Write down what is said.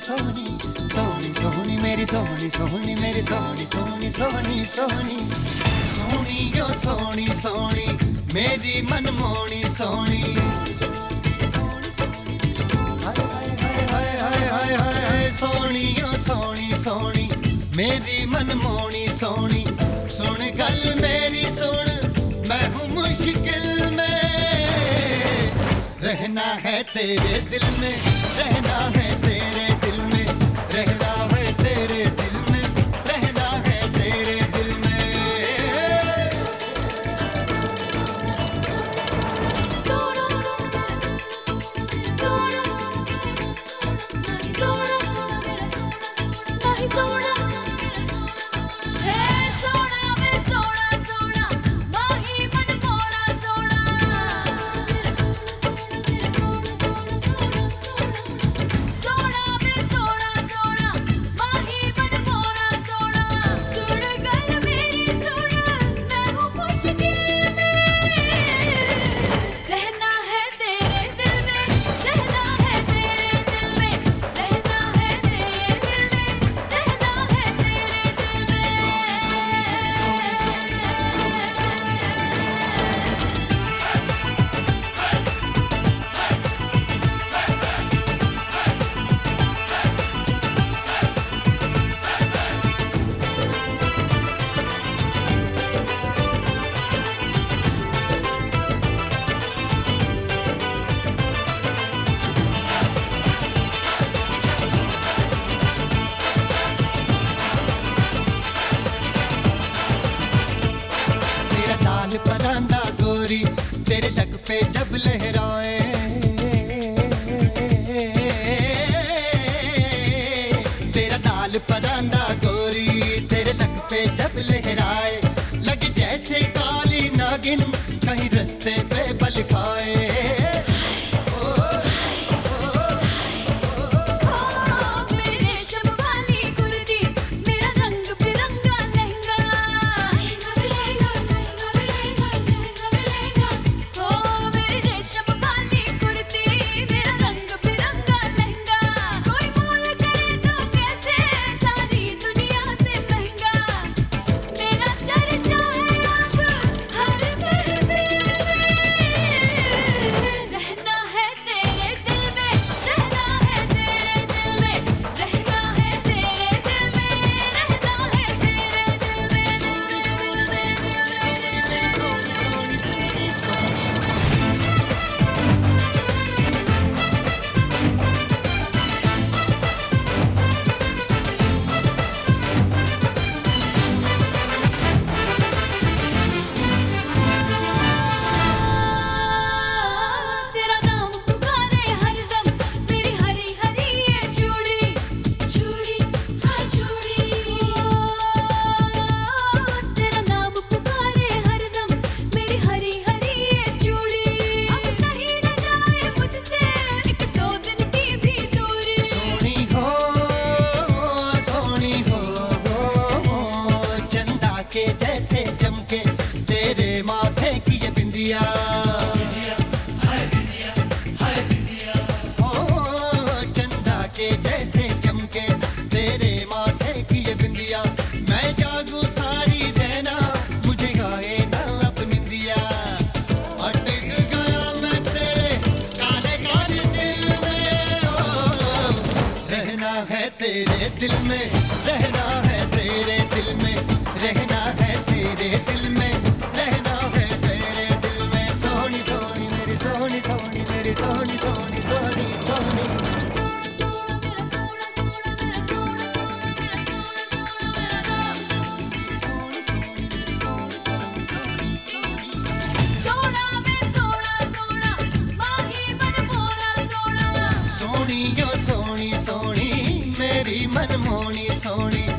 सोनी सोनी मेरी सोनी सोनी, मेरी सोनी सोनी सोनी सोनी। सोनी यो सोनी सोनी, मेरी मनमोनी सोनी। सोनी यो सोनी सोनी, मेरी मनमोनी सोनी। सुन गल मेरी सुन, मैं हूँ मुश्किल में। रहना है तेरे दिल में, रहना है तेरे मान परांदा गोरी तेरे लग पे जब लहराए। तेरा लाल परांदा गोरी। है तेरे दिल में, रहना है तेरे दिल में, रहना है तेरे दिल में, रहना है तेरे दिल में। सोनी सोनी, मेरी सोनी सोनी, मेरी सोनी सोनी सोनी। मनमोनी सोनी।